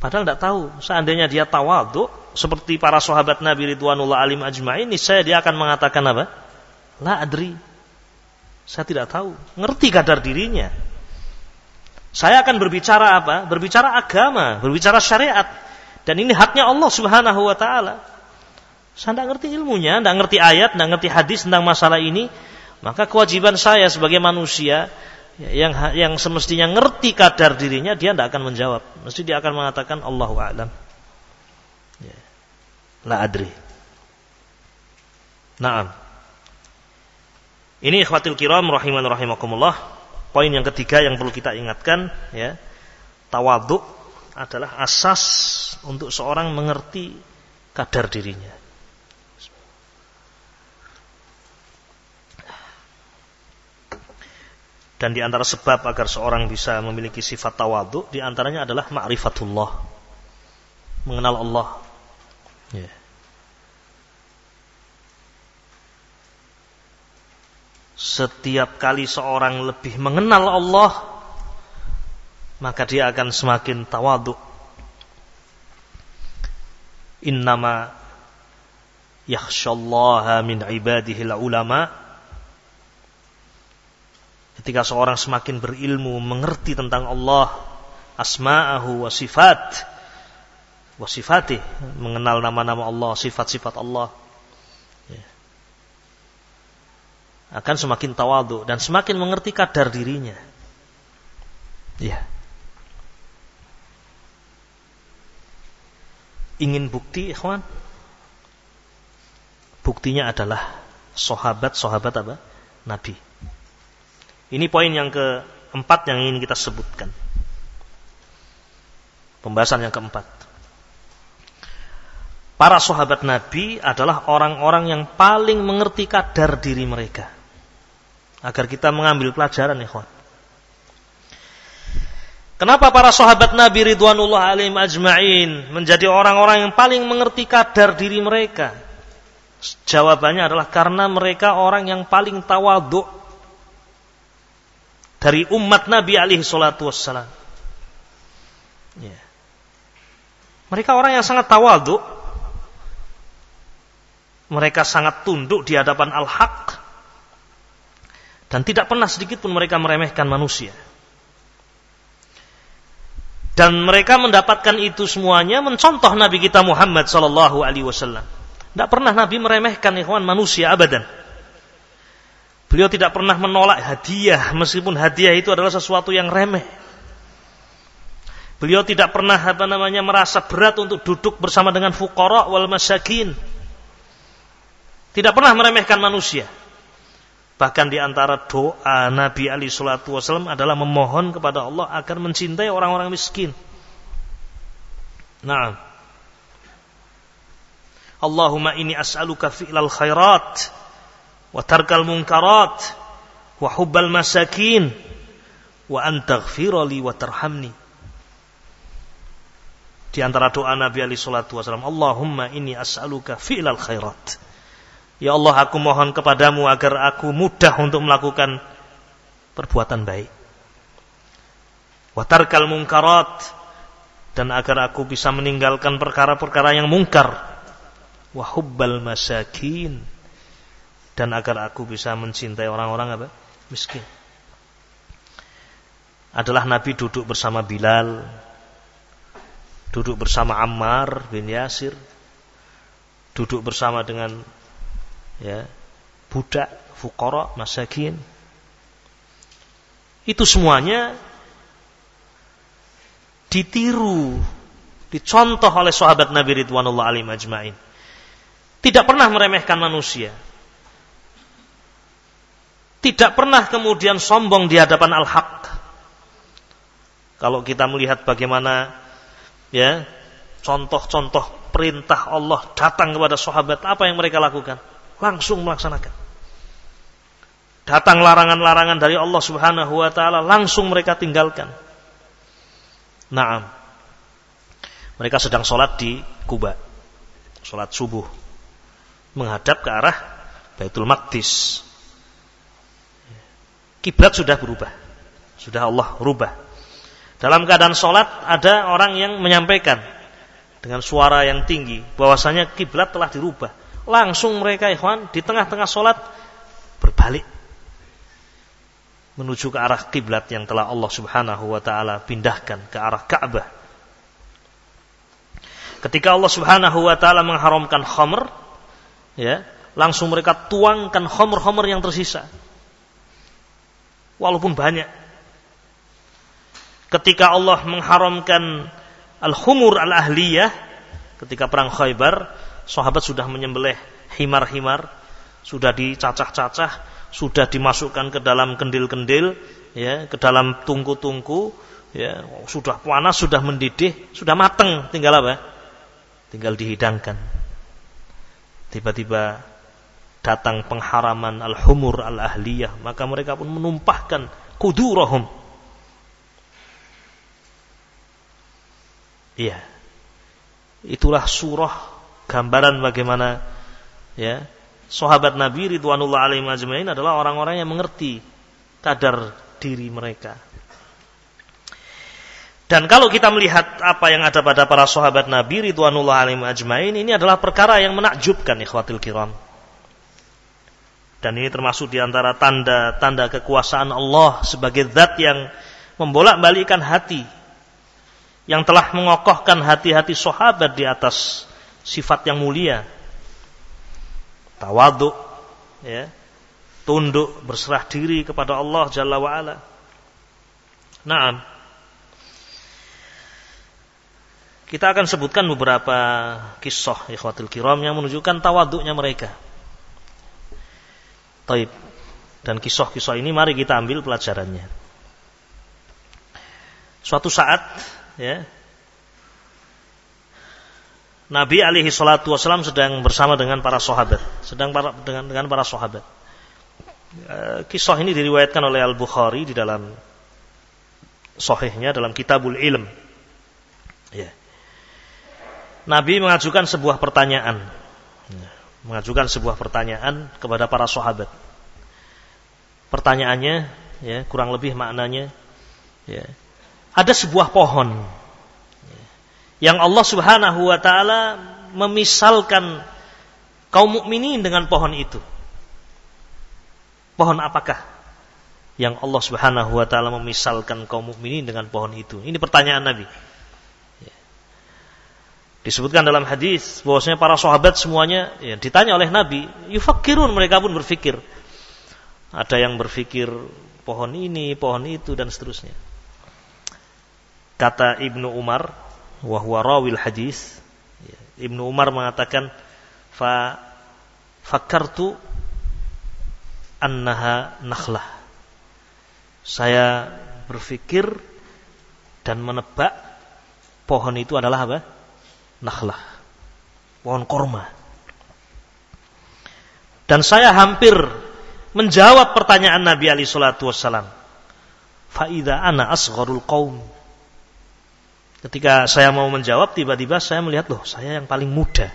Padahal enggak tahu. Seandainya dia tawadhu seperti para sahabat Nabi Ridwanullah alim ajma'in, saya dia akan mengatakan apa? La adri. Saya tidak tahu. Ngerti kadar dirinya. Saya akan berbicara apa? Berbicara agama, berbicara syariat. Dan ini haknya Allah Subhanahu wa taala. Saya tidak ngerti ilmunya, tidak ngerti ayat, tidak ngerti hadis tentang masalah ini, maka kewajiban saya sebagai manusia yang yang semestinya ngerti kadar dirinya, dia tidak akan menjawab. Mesti dia akan mengatakan Allahu a'lam. Ya. La adri. Naam. Ini ikhwatil kiram rahiman rahimakumullah poin yang ketiga yang perlu kita ingatkan ya tawaduk adalah asas untuk seorang mengerti kadar dirinya. Dan di antara sebab agar seorang bisa memiliki sifat tawaduk di antaranya adalah ma'rifatullah. Mengenal Allah. Ya. Setiap kali seorang lebih mengenal Allah, maka dia akan semakin tawaduk. Innama yakhshallaha min ibadihi ulama. Ketika seorang semakin berilmu, mengerti tentang Allah, asma'ahu wa sifat, wa sifatih, mengenal nama-nama Allah, sifat-sifat Allah, akan semakin tawadu dan semakin mengerti kadar dirinya. Ya. Ingin bukti, ikhwan? Buktinya adalah sahabat-sahabat apa? Nabi. Ini poin yang keempat yang ingin kita sebutkan. Pembahasan yang keempat. Para sahabat Nabi adalah orang-orang yang paling mengerti kadar diri mereka agar kita mengambil pelajaran ikhwan. Kenapa para sahabat Nabi Ridwanullah alaihim ajma'in menjadi orang-orang yang paling mengerti kadar diri mereka? Jawabannya adalah karena mereka orang yang paling tawaduk dari umat Nabi alaihi salatu wassalam. Ya. Mereka orang yang sangat tawaduk. Mereka sangat tunduk di hadapan al-haq dan tidak pernah sedikit pun mereka meremehkan manusia. Dan mereka mendapatkan itu semuanya mencontoh Nabi kita Muhammad Sallallahu Alaihi Wasallam. Tidak pernah Nabi meremehkan ikhwan manusia abadan. Beliau tidak pernah menolak hadiah meskipun hadiah itu adalah sesuatu yang remeh. Beliau tidak pernah apa namanya merasa berat untuk duduk bersama dengan fukara wal masakin. Tidak pernah meremehkan manusia. Bahkan di antara doa Nabi Ali Shallallahu Wasallam adalah memohon kepada Allah agar mencintai orang-orang miskin. Nah, Allahumma ini as'aluka fi'lal khairat munkarat wa hubbal masakin wa antaghfirali wa tarhamni. Di antara doa Nabi Ali Shallallahu Wasallam, Allahumma ini as'aluka fi'lal khairat. Ya Allah, aku mohon kepadamu agar aku mudah untuk melakukan perbuatan baik. Watarkal mungkarat dan agar aku bisa meninggalkan perkara-perkara yang mungkar. Wahubbal masakin dan agar aku bisa mencintai orang-orang apa? miskin. Adalah Nabi duduk bersama Bilal, duduk bersama Ammar bin Yasir, duduk bersama dengan ya budak, fukara, masakin. Itu semuanya ditiru, dicontoh oleh sahabat Nabi Ridwanullah alim ajmain. Tidak pernah meremehkan manusia. Tidak pernah kemudian sombong di hadapan al-haq. Kalau kita melihat bagaimana ya contoh-contoh perintah Allah datang kepada sahabat, apa yang mereka lakukan? langsung melaksanakan. Datang larangan-larangan dari Allah Subhanahu wa taala langsung mereka tinggalkan. Naam. Mereka sedang sholat di Kuba. Sholat subuh. Menghadap ke arah Baitul Maqdis. Kiblat sudah berubah. Sudah Allah rubah. Dalam keadaan sholat ada orang yang menyampaikan dengan suara yang tinggi bahwasanya kiblat telah dirubah langsung mereka ikhwan di tengah-tengah sholat berbalik menuju ke arah kiblat yang telah Allah Subhanahu wa taala pindahkan ke arah Ka'bah. Ketika Allah Subhanahu wa taala mengharamkan khamr, ya, langsung mereka tuangkan khamr-khamr yang tersisa. Walaupun banyak. Ketika Allah mengharamkan al-khumur al-ahliyah ketika perang Khaybar, sahabat sudah menyembelih himar-himar, sudah dicacah-cacah, sudah dimasukkan ke dalam kendil-kendil, ya, ke dalam tungku-tungku, ya, sudah panas, sudah mendidih, sudah mateng, tinggal apa? Tinggal dihidangkan. Tiba-tiba datang pengharaman al-humur al-ahliyah, maka mereka pun menumpahkan kudurahum. Iya. Itulah surah gambaran bagaimana ya sahabat Nabi Ridwanullah alaihi ajmain adalah orang-orang yang mengerti kadar diri mereka. Dan kalau kita melihat apa yang ada pada para sahabat Nabi Ridwanullah alaihi ajmain ini adalah perkara yang menakjubkan ikhwatil kiram. Dan ini termasuk di antara tanda-tanda kekuasaan Allah sebagai zat yang membolak-balikkan hati yang telah mengokohkan hati-hati sahabat di atas sifat yang mulia. Tawaduk, ya, tunduk, berserah diri kepada Allah Jalla wa'ala. Naam. Kita akan sebutkan beberapa kisah ikhwatul kiram yang menunjukkan tawaduknya mereka. Taib. Dan kisah-kisah ini mari kita ambil pelajarannya. Suatu saat, ya, Nabi alaihi salatu wasallam sedang bersama dengan para sahabat, sedang para, dengan dengan para sahabat. E, kisah ini diriwayatkan oleh Al Bukhari di dalam sahihnya dalam Kitabul Ilm. Ya. Nabi mengajukan sebuah pertanyaan, ya, mengajukan sebuah pertanyaan kepada para sahabat. Pertanyaannya, ya kurang lebih maknanya, ya, ada sebuah pohon yang Allah Subhanahu wa taala memisalkan kaum mukminin dengan pohon itu. Pohon apakah yang Allah Subhanahu wa taala memisalkan kaum mukminin dengan pohon itu? Ini pertanyaan Nabi. Ya. Disebutkan dalam hadis bahwasanya para sahabat semuanya ya, ditanya oleh Nabi, yufakirun mereka pun berpikir. Ada yang berpikir pohon ini, pohon itu dan seterusnya. Kata Ibnu Umar wahwa rawil hadis Ibnu Umar mengatakan fa fakartu annaha nakhlah saya berpikir dan menebak pohon itu adalah apa? Nakhlah. Pohon korma. Dan saya hampir menjawab pertanyaan Nabi Ali Shallallahu Wasallam. Faida ana asgharul qaum. Ketika saya mau menjawab, tiba-tiba saya melihat, loh, saya yang paling muda.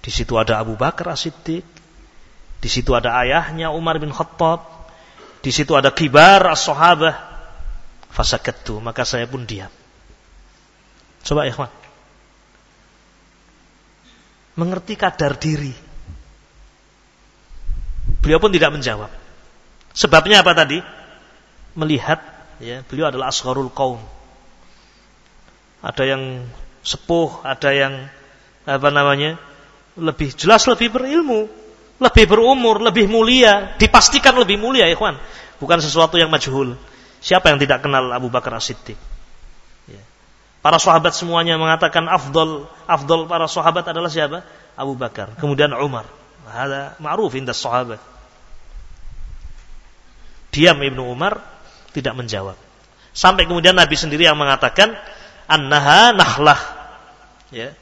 Di situ ada Abu Bakar As-Siddiq. Di situ ada ayahnya Umar bin Khattab. Di situ ada kibar as-sahabah. Fasakattu, maka saya pun diam. Coba ikhwan. Mengerti kadar diri. Beliau pun tidak menjawab. Sebabnya apa tadi? Melihat ya, beliau adalah asgharul kaum. Ada yang sepuh, ada yang apa namanya? lebih jelas lebih berilmu, lebih berumur, lebih mulia, dipastikan lebih mulia, ikhwan. Bukan sesuatu yang majhul. Siapa yang tidak kenal Abu Bakar As-Siddiq? Para sahabat semuanya mengatakan afdol, afdol para sahabat adalah siapa? Abu Bakar, kemudian Umar. Ada ma'ruf indah sahabat. Diam Ibnu Umar tidak menjawab. Sampai kemudian Nabi sendiri yang mengatakan annaha nahlah. Ya.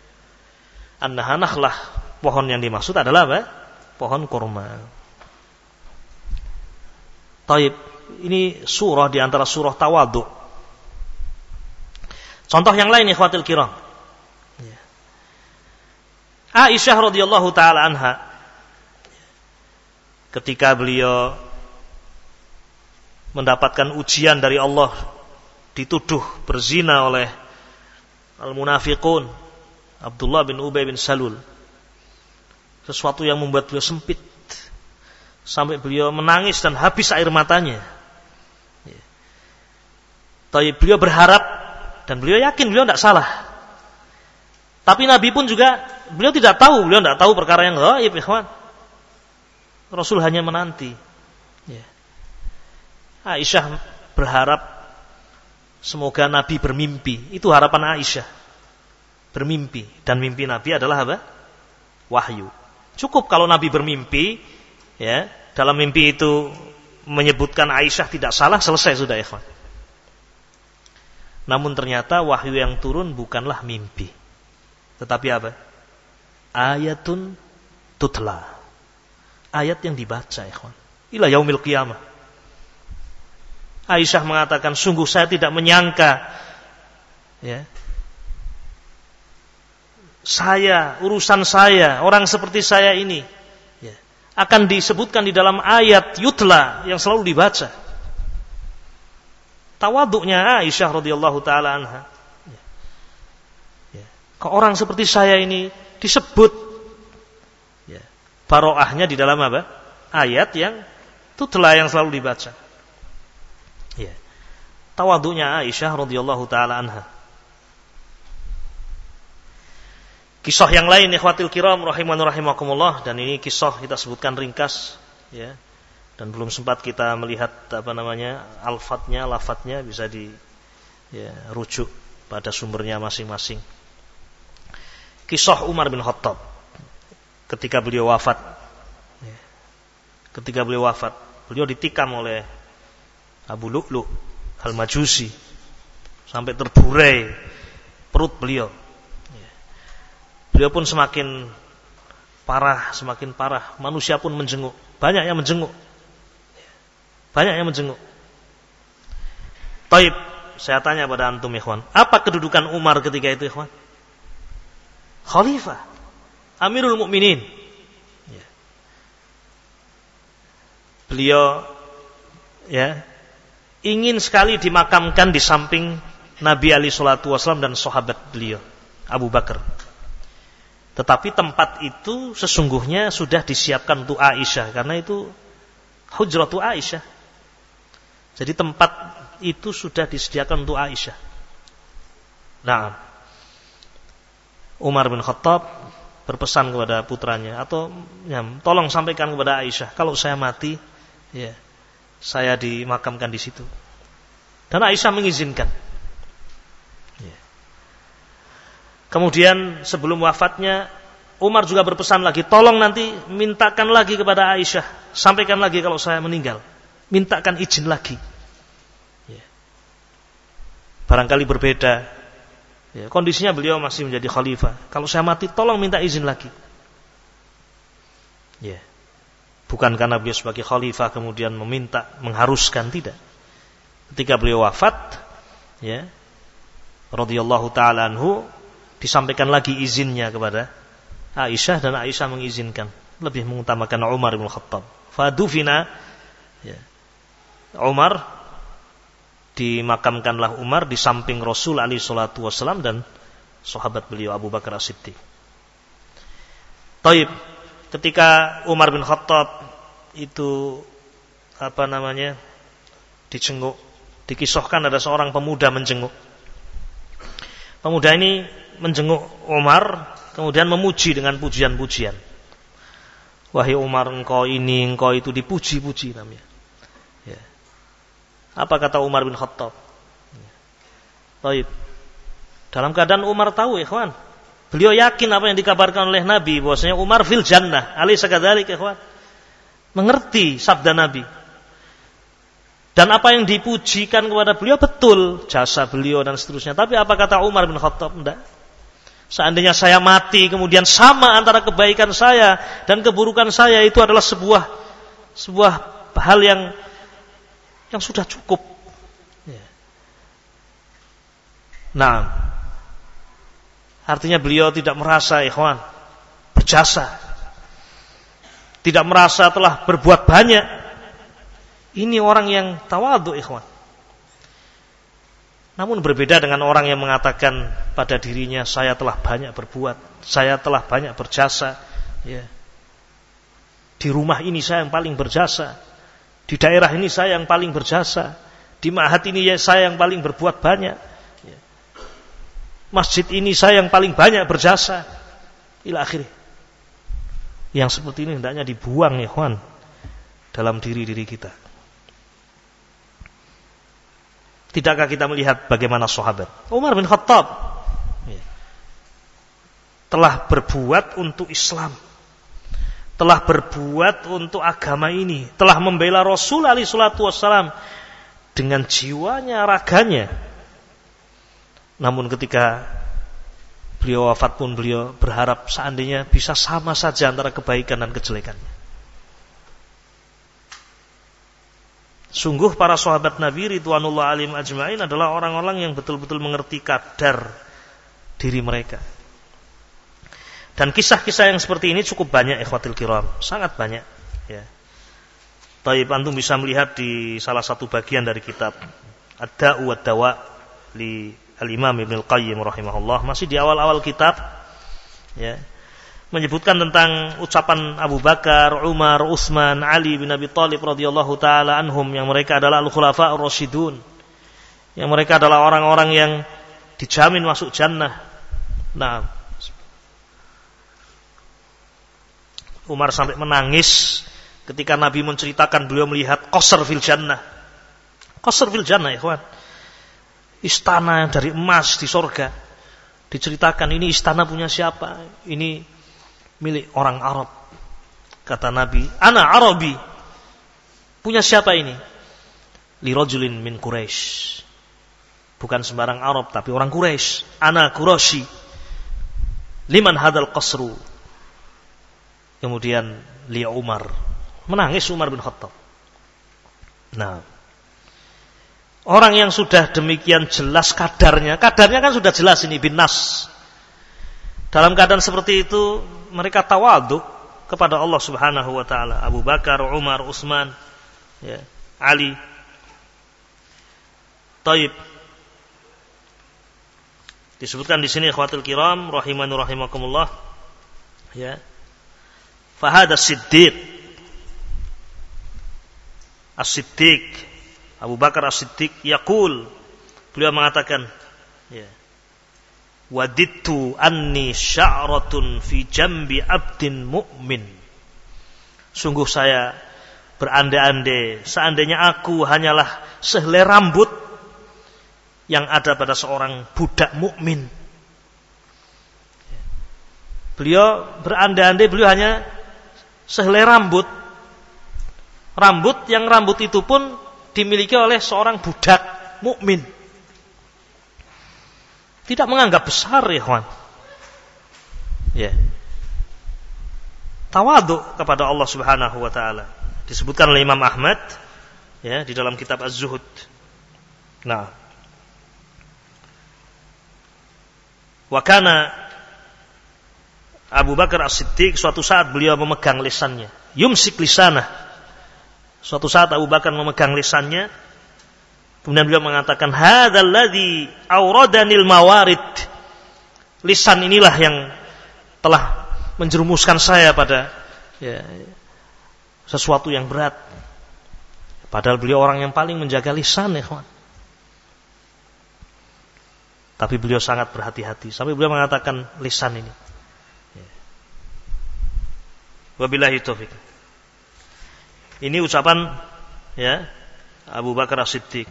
Annaha nahlah. Pohon yang dimaksud adalah apa? Pohon kurma. Taib. Ini surah di antara surah tawadhu. Contoh yang lain ikhwatil kiram. Ya. Aisyah radhiyallahu taala anha ketika beliau mendapatkan ujian dari Allah dituduh berzina oleh al-munafiqun Abdullah bin Ubay bin Salul sesuatu yang membuat beliau sempit sampai beliau menangis dan habis air matanya tapi beliau berharap dan beliau yakin beliau tidak salah tapi Nabi pun juga beliau tidak tahu beliau tidak tahu perkara yang gaib ikhwan Rasul hanya menanti ya. Aisyah berharap semoga Nabi bermimpi. Itu harapan Aisyah. Bermimpi. Dan mimpi Nabi adalah apa? Wahyu. Cukup kalau Nabi bermimpi, ya, dalam mimpi itu menyebutkan Aisyah tidak salah, selesai sudah ikhwan. Namun ternyata wahyu yang turun bukanlah mimpi. Tetapi apa? Ayatun tutla. Ayat yang dibaca ikhwan. Ila yaumil qiyamah. Aisyah mengatakan, sungguh saya tidak menyangka ya, saya, urusan saya, orang seperti saya ini ya, akan disebutkan di dalam ayat yutla yang selalu dibaca. Tawaduknya Aisyah radhiyallahu taala anha. Ya. Ya. Ke orang seperti saya ini disebut ya, baroahnya di dalam apa? Ayat yang tutla yang selalu dibaca. Ya. Tawadunya Aisyah radhiyallahu taala anha. Kisah yang lain ikhwatil kiram rahiman rahimakumullah dan ini kisah kita sebutkan ringkas ya. Dan belum sempat kita melihat apa namanya alfatnya, lafadznya bisa di ya, rujuk pada sumbernya masing-masing. Kisah Umar bin Khattab ketika beliau wafat. Ya. Ketika beliau wafat, beliau ditikam oleh Abu Lu'lu Al-Majusi sampai terburai perut beliau. Ya. Beliau pun semakin parah, semakin parah. Manusia pun menjenguk. Banyak yang menjenguk. Ya. Banyak yang menjenguk. Taib, saya tanya pada antum ikhwan, apa kedudukan Umar ketika itu ikhwan? Khalifah, Amirul Mukminin. Ya. Beliau ya ingin sekali dimakamkan di samping Nabi Ali Shallallahu Wasallam dan sahabat beliau Abu Bakar. Tetapi tempat itu sesungguhnya sudah disiapkan untuk Aisyah karena itu hujratu Aisyah. Jadi tempat itu sudah disediakan untuk Aisyah. Nah, Umar bin Khattab berpesan kepada putranya atau ya, tolong sampaikan kepada Aisyah kalau saya mati ya saya dimakamkan di situ. Dan Aisyah mengizinkan. Ya. Kemudian sebelum wafatnya Umar juga berpesan lagi, tolong nanti mintakan lagi kepada Aisyah, sampaikan lagi kalau saya meninggal, mintakan izin lagi. Barangkali berbeda. Ya, kondisinya beliau masih menjadi khalifah. Kalau saya mati, tolong minta izin lagi. Ya. Bukan karena beliau sebagai khalifah kemudian meminta, mengharuskan tidak. Ketika beliau wafat, ya, radhiyallahu taala anhu disampaikan lagi izinnya kepada Aisyah dan Aisyah mengizinkan lebih mengutamakan Umar bin Khattab. Fadufina ya. Umar dimakamkanlah Umar di samping Rasul Ali Shallallahu Wasallam dan sahabat beliau Abu Bakar As-Siddiq. Taib, ketika Umar bin Khattab itu apa namanya dicenguk, dikisahkan ada seorang pemuda menjenguk. Pemuda ini menjenguk Umar kemudian memuji dengan pujian-pujian. Wahai Umar, engkau ini, engkau itu dipuji-puji namanya. Ya. Apa kata Umar bin Khattab? Ya. Baik. Dalam keadaan Umar tahu, ikhwan. Beliau yakin apa yang dikabarkan oleh Nabi bahwasanya Umar fil jannah. Ali sekadalik, ikhwan. Mengerti sabda Nabi. Dan apa yang dipujikan kepada beliau betul jasa beliau dan seterusnya. Tapi apa kata Umar bin Khattab? Tidak. Seandainya saya mati kemudian sama antara kebaikan saya dan keburukan saya itu adalah sebuah sebuah hal yang yang sudah cukup. Ya. Nah, artinya beliau tidak merasa ikhwan berjasa. Tidak merasa telah berbuat banyak. Ini orang yang tawadu ikhwan. Namun berbeda dengan orang yang mengatakan pada dirinya saya telah banyak berbuat, saya telah banyak berjasa. Ya. Di rumah ini saya yang paling berjasa, di daerah ini saya yang paling berjasa, di mahat ini ya saya yang paling berbuat banyak. Ya. Masjid ini saya yang paling banyak berjasa. Ila akhir. Yang seperti ini hendaknya dibuang ya Juan dalam diri-diri kita. Tidakkah kita melihat bagaimana sahabat? Umar bin Khattab ya, telah berbuat untuk Islam. Telah berbuat untuk agama ini. Telah membela Rasul alaihi salatu wassalam dengan jiwanya, raganya. Namun ketika beliau wafat pun beliau berharap seandainya bisa sama saja antara kebaikan dan kejelekannya. Sungguh para sahabat Nabi Ridwanullah alim ajmain adalah orang-orang yang betul-betul mengerti kadar diri mereka. Dan kisah-kisah yang seperti ini cukup banyak ikhwatil kiram, sangat banyak ya. Taib antum bisa melihat di salah satu bagian dari kitab Ad-Da'u Dawa li Al-Imam Ibnu Al-Qayyim rahimahullah, masih di awal-awal kitab ya menyebutkan tentang ucapan Abu Bakar, Umar, Utsman, Ali bin Abi Thalib radhiyallahu taala anhum yang mereka adalah al-khulafa ar-rasyidun. Yang mereka adalah orang-orang yang dijamin masuk jannah. Nah, Umar sampai menangis ketika Nabi menceritakan beliau melihat qasr fil jannah. Qasr fil jannah, ikhwan. Istana dari emas di sorga. Diceritakan ini istana punya siapa? Ini milik orang Arab. Kata Nabi, "Ana Arabi." Punya siapa ini? Lirajulin min Quraisy. Bukan sembarang Arab tapi orang Quraisy. Ana Quraisy. Liman hadal qasru. Kemudian li Umar. Menangis Umar bin Khattab. Nah, orang yang sudah demikian jelas kadarnya, kadarnya kan sudah jelas ini bin Nas. Dalam keadaan seperti itu mereka tawadu kepada Allah Subhanahu wa taala. Abu Bakar, Umar, Utsman, ya, Ali. Taib. Disebutkan di sini ikhwatul kiram rahimanu rahimakumullah. Ya. Fahada Siddiq. As-Siddiq. Abu Bakar As-Siddiq yaqul. Beliau mengatakan, ya Wadittu anni sya'ratun fi jambi abdin mu'min. Sungguh saya berandai-andai seandainya aku hanyalah sehelai rambut yang ada pada seorang budak mukmin. Beliau berandai-andai beliau hanya sehelai rambut. Rambut yang rambut itu pun dimiliki oleh seorang budak mukmin. Tidak menganggap besar ya kawan. Ya. Tawadu kepada Allah Subhanahu wa taala. Disebutkan oleh Imam Ahmad ya di dalam kitab Az-Zuhud. Nah. Wa kana Abu Bakar As-Siddiq suatu saat beliau memegang lisannya. Yumsik lisanah. Suatu saat Abu Bakar memegang lisannya. Kemudian beliau mengatakan, Hadal ladhi awradanil mawarid. Lisan inilah yang telah menjerumuskan saya pada ya, sesuatu yang berat. Padahal beliau orang yang paling menjaga lisan ya. Tapi beliau sangat berhati-hati. Sampai beliau mengatakan lisan ini. Wabillahi taufik. Ini ucapan ya Abu Bakar As-Siddiq.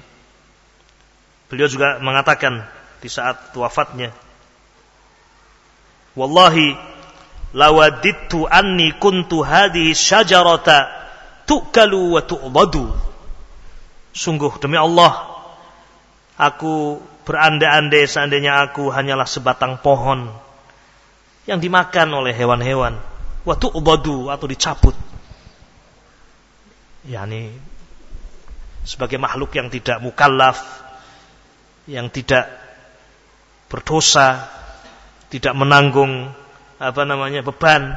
Beliau juga mengatakan di saat wafatnya, Wallahi lawadittu anni kuntu hadhihi syajarata tu'kalu wa tu'badu. Sungguh demi Allah, aku berandai-andai seandainya aku hanyalah sebatang pohon yang dimakan oleh hewan-hewan. Waktu ubadu atau dicabut. yakni sebagai makhluk yang tidak mukallaf, yang tidak berdosa, tidak menanggung apa namanya beban.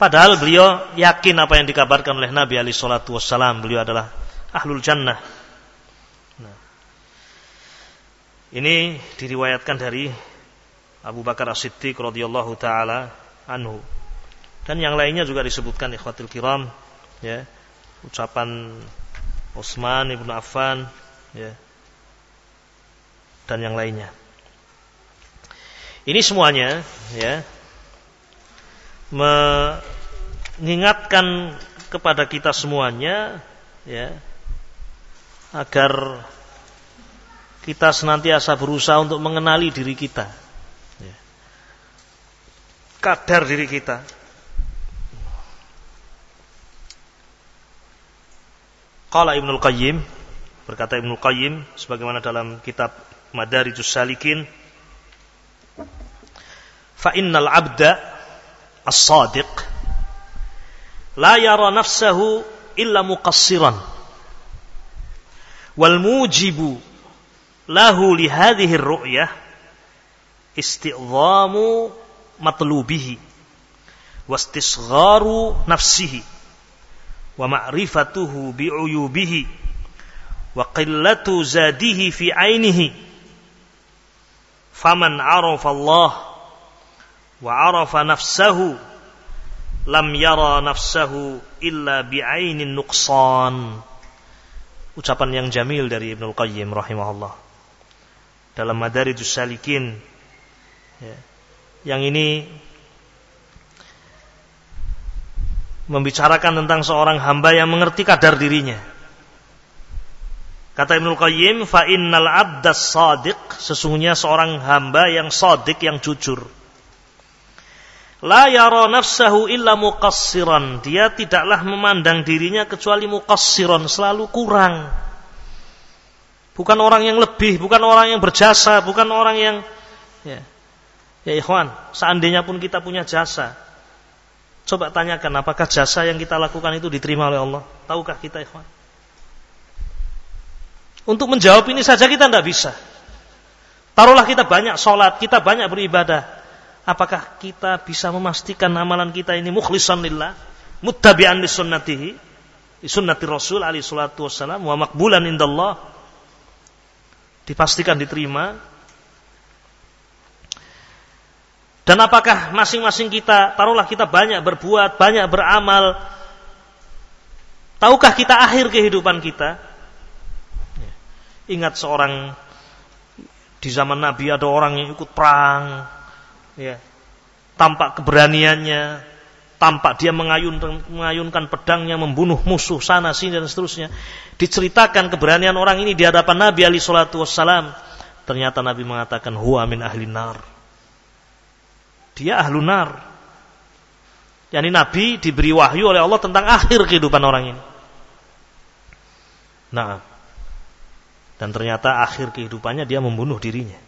Padahal beliau yakin apa yang dikabarkan oleh Nabi Ali Shallallahu Wasallam. Beliau adalah ahlul jannah. Ini diriwayatkan dari Abu Bakar As-Siddiq radhiyallahu taala anhu. Dan yang lainnya juga disebutkan ikhwatul kiram ya. Ucapan Utsman ibnu Affan ya. Dan yang lainnya. Ini semuanya ya mengingatkan kepada kita semuanya ya agar kita senantiasa berusaha untuk mengenali diri kita. Ya. Kadar diri kita. Qala Ibnul Qayyim berkata Ibnul Qayyim sebagaimana dalam kitab Madarijus Salikin fa innal abda as-sadiq la yara nafsahu illa muqassiran wal mujibu lahu li hadhihi ru'yah isti'dhamu matlubihi wastisgharu nafsihi wa ma'rifatuhu bi'uyubihi wa qillatu zadihi fi ainihi faman arafa Allah wa arafa nafsahu lam yara nafsahu illa bi'ainin nuqsan ucapan yang jamil dari Ibnu Qayyim rahimahullah dalam Madarijus Salikin ya. yang ini membicarakan tentang seorang hamba yang mengerti kadar dirinya. Kata Ibnu Qayyim, fa innal abdas sadiq, sesungguhnya seorang hamba yang sadiq yang jujur. La yara nafsahu illa muqassiran. Dia tidaklah memandang dirinya kecuali muqassiran, selalu kurang. Bukan orang yang lebih, bukan orang yang berjasa, bukan orang yang ya. Ya ikhwan, seandainya pun kita punya jasa. Coba tanyakan apakah jasa yang kita lakukan itu diterima oleh Allah? Tahukah kita ikhwan? Untuk menjawab ini saja kita tidak bisa. Taruhlah kita banyak sholat, kita banyak beribadah. Apakah kita bisa memastikan amalan kita ini mukhlisan lillah, muttabi'an li sunnatihi, sunnati Rasul alaihi salatu wassalam, wa makbulan indallah, dipastikan diterima. Dan apakah masing-masing kita, taruhlah kita banyak berbuat, banyak beramal, tahukah kita akhir kehidupan kita? Ya. Ingat seorang di zaman Nabi ada orang yang ikut perang, ya, tampak keberaniannya, tampak dia mengayunkan, mengayunkan pedangnya membunuh musuh sana sini dan seterusnya. Diceritakan keberanian orang ini di hadapan Nabi Ali Shallallahu Wasallam. Ternyata Nabi mengatakan huwa min ahli nar. Dia ahlu nar. Yani Nabi diberi wahyu oleh Allah tentang akhir kehidupan orang ini. Nah, dan ternyata akhir kehidupannya dia membunuh dirinya.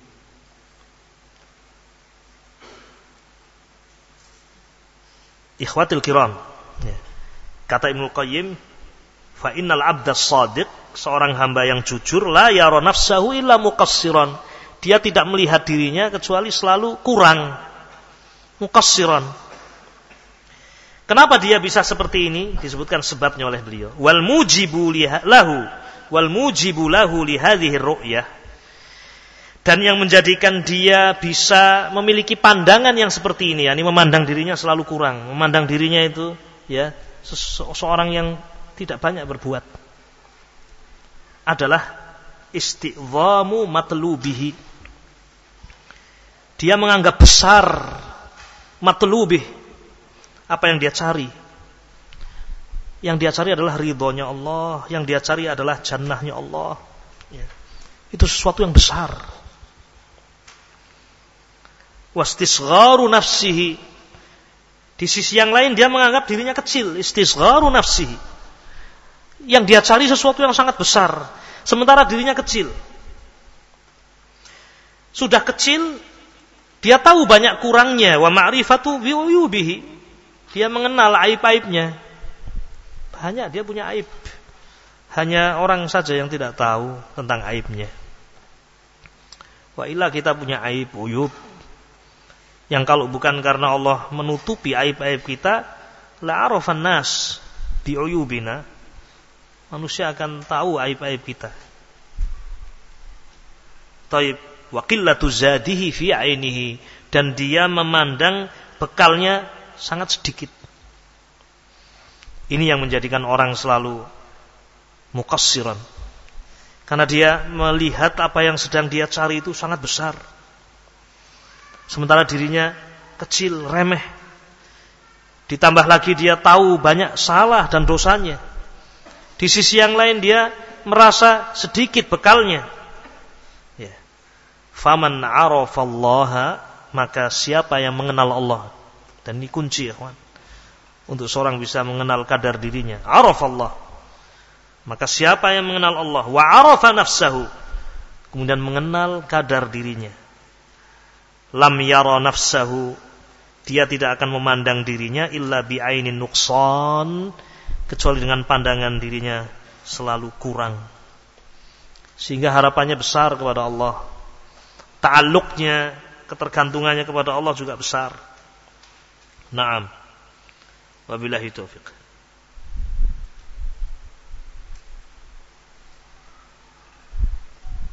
Ikhwatil kiram. Ya. Kata Ibnu Qayyim, fa innal abda seorang hamba yang jujur la yara nafsahu illa muqassiran. Dia tidak melihat dirinya kecuali selalu kurang. Mukassiran. Kenapa dia bisa seperti ini? Disebutkan sebabnya oleh beliau. Wal mujibu lahu wal mujibu lahu li hadhihi ru'yah dan yang menjadikan dia bisa memiliki pandangan yang seperti ini, yakni memandang dirinya selalu kurang, memandang dirinya itu ya seseorang yang tidak banyak berbuat adalah isti'zamu matlubihi. Dia menganggap besar matlubih apa yang dia cari. Yang dia cari adalah ridhonya Allah, yang dia cari adalah jannahnya Allah. Ya. Itu sesuatu yang besar wastisgharu nafsihi. Di sisi yang lain dia menganggap dirinya kecil, istisgharu nafsihi. Yang dia cari sesuatu yang sangat besar, sementara dirinya kecil. Sudah kecil, dia tahu banyak kurangnya wa ma'rifatu bihi. Dia mengenal aib-aibnya. Banyak dia punya aib. Hanya orang saja yang tidak tahu tentang aibnya. Wa illa kita punya aib, uyub, yang kalau bukan karena Allah menutupi aib-aib kita la arafan nas bi'uyubina manusia akan tahu aib-aib kita taib wa qillatu zadihi fi ainihi dan dia memandang bekalnya sangat sedikit ini yang menjadikan orang selalu mukassiran karena dia melihat apa yang sedang dia cari itu sangat besar Sementara dirinya kecil, remeh. Ditambah lagi dia tahu banyak salah dan dosanya. Di sisi yang lain dia merasa sedikit bekalnya. Faman arafallaha maka siapa yang mengenal Allah? Dan ini kunci ya untuk seorang bisa mengenal kadar dirinya. Arafallah. Maka siapa yang mengenal Allah? Wa arafa nafsahu. Kemudian mengenal kadar dirinya. Lam yara nafsahu. Dia tidak akan memandang dirinya illa bi'ainin nuqsan kecuali dengan pandangan dirinya selalu kurang. Sehingga harapannya besar kepada Allah ta'alluqnya ketergantungannya kepada Allah juga besar. Na'am. Wabillahi taufiq.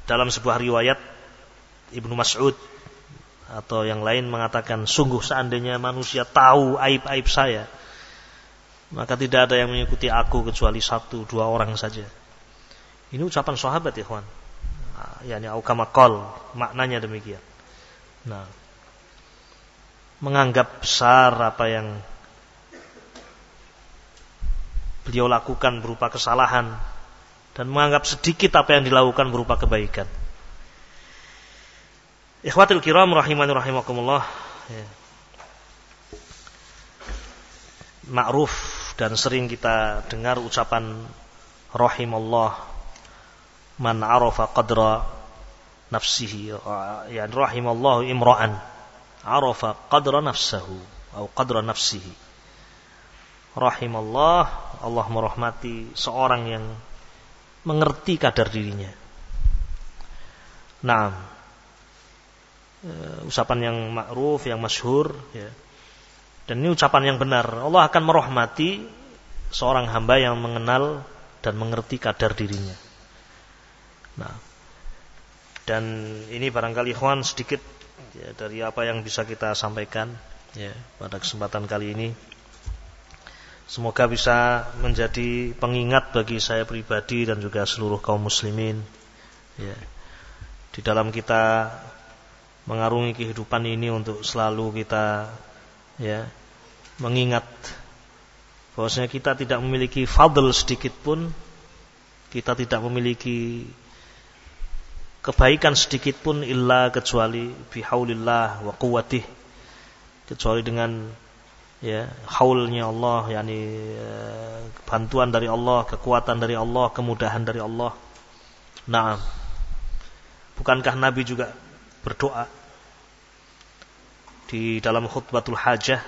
Dalam sebuah riwayat Ibnu Mas'ud atau yang lain mengatakan sungguh seandainya manusia tahu aib-aib saya maka tidak ada yang mengikuti aku kecuali satu dua orang saja. Ini ucapan sahabat ya kawan yakni aukamakol maknanya demikian nah menganggap besar apa yang beliau lakukan berupa kesalahan dan menganggap sedikit apa yang dilakukan berupa kebaikan Ikhwatul kiram rahimani rahimakumullah. Ya. Ma'ruf dan sering kita dengar ucapan rahimallah man arafa qadra nafsihi ya rahimallahu imra'an arafa qadra nafsahu atau qadra nafsihi rahimallah Allah merahmati seorang yang mengerti kadar dirinya Nah, uh, ucapan yang ma'ruf, yang masyhur ya. Dan ini ucapan yang benar. Allah akan merahmati seorang hamba yang mengenal dan mengerti kadar dirinya. Nah, dan ini barangkali ikhwan sedikit ya, dari apa yang bisa kita sampaikan ya pada kesempatan kali ini. Semoga bisa menjadi pengingat bagi saya pribadi dan juga seluruh kaum muslimin ya. Di dalam kita mengarungi kehidupan ini untuk selalu kita ya mengingat bahwasanya kita tidak memiliki fadl sedikit pun kita tidak memiliki kebaikan sedikit pun illa kecuali bihaulillah wa quwwatih. Kecuali dengan ya haulnya Allah yakni ya, bantuan dari Allah kekuatan dari Allah kemudahan dari Allah. Nah bukankah Nabi juga berdoa di dalam khutbatul hajah?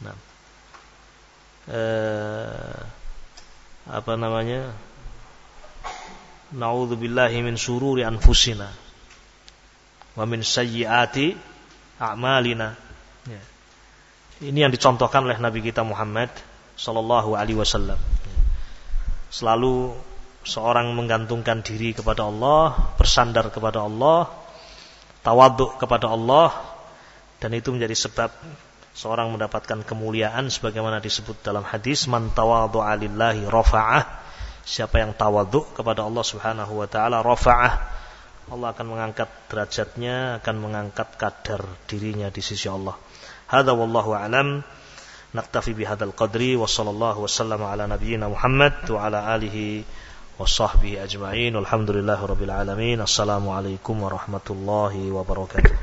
Nah, eh, apa namanya Na'udzubillahi min sururi anfusina wa min sayyiati a'malina ya. Ini yang dicontohkan oleh Nabi kita Muhammad sallallahu alaihi wasallam. Selalu seorang menggantungkan diri kepada Allah, bersandar kepada Allah, tawaduk kepada Allah dan itu menjadi sebab seorang mendapatkan kemuliaan sebagaimana disebut dalam hadis man tawadhu'a lillahi rafa'ah. Siapa yang tawadhu kepada Allah Subhanahu wa taala rafa'ah Allah akan mengangkat derajatnya, akan mengangkat kadar dirinya di sisi Allah. Hadza wallahu alam. Naktafi bihadzal qadri wa sallallahu wasallam ala nabiyyina Muhammad wa ala alihi wa sahbihi ajma'in. Alhamdulillahirabbil alamin. Assalamualaikum warahmatullahi wabarakatuh.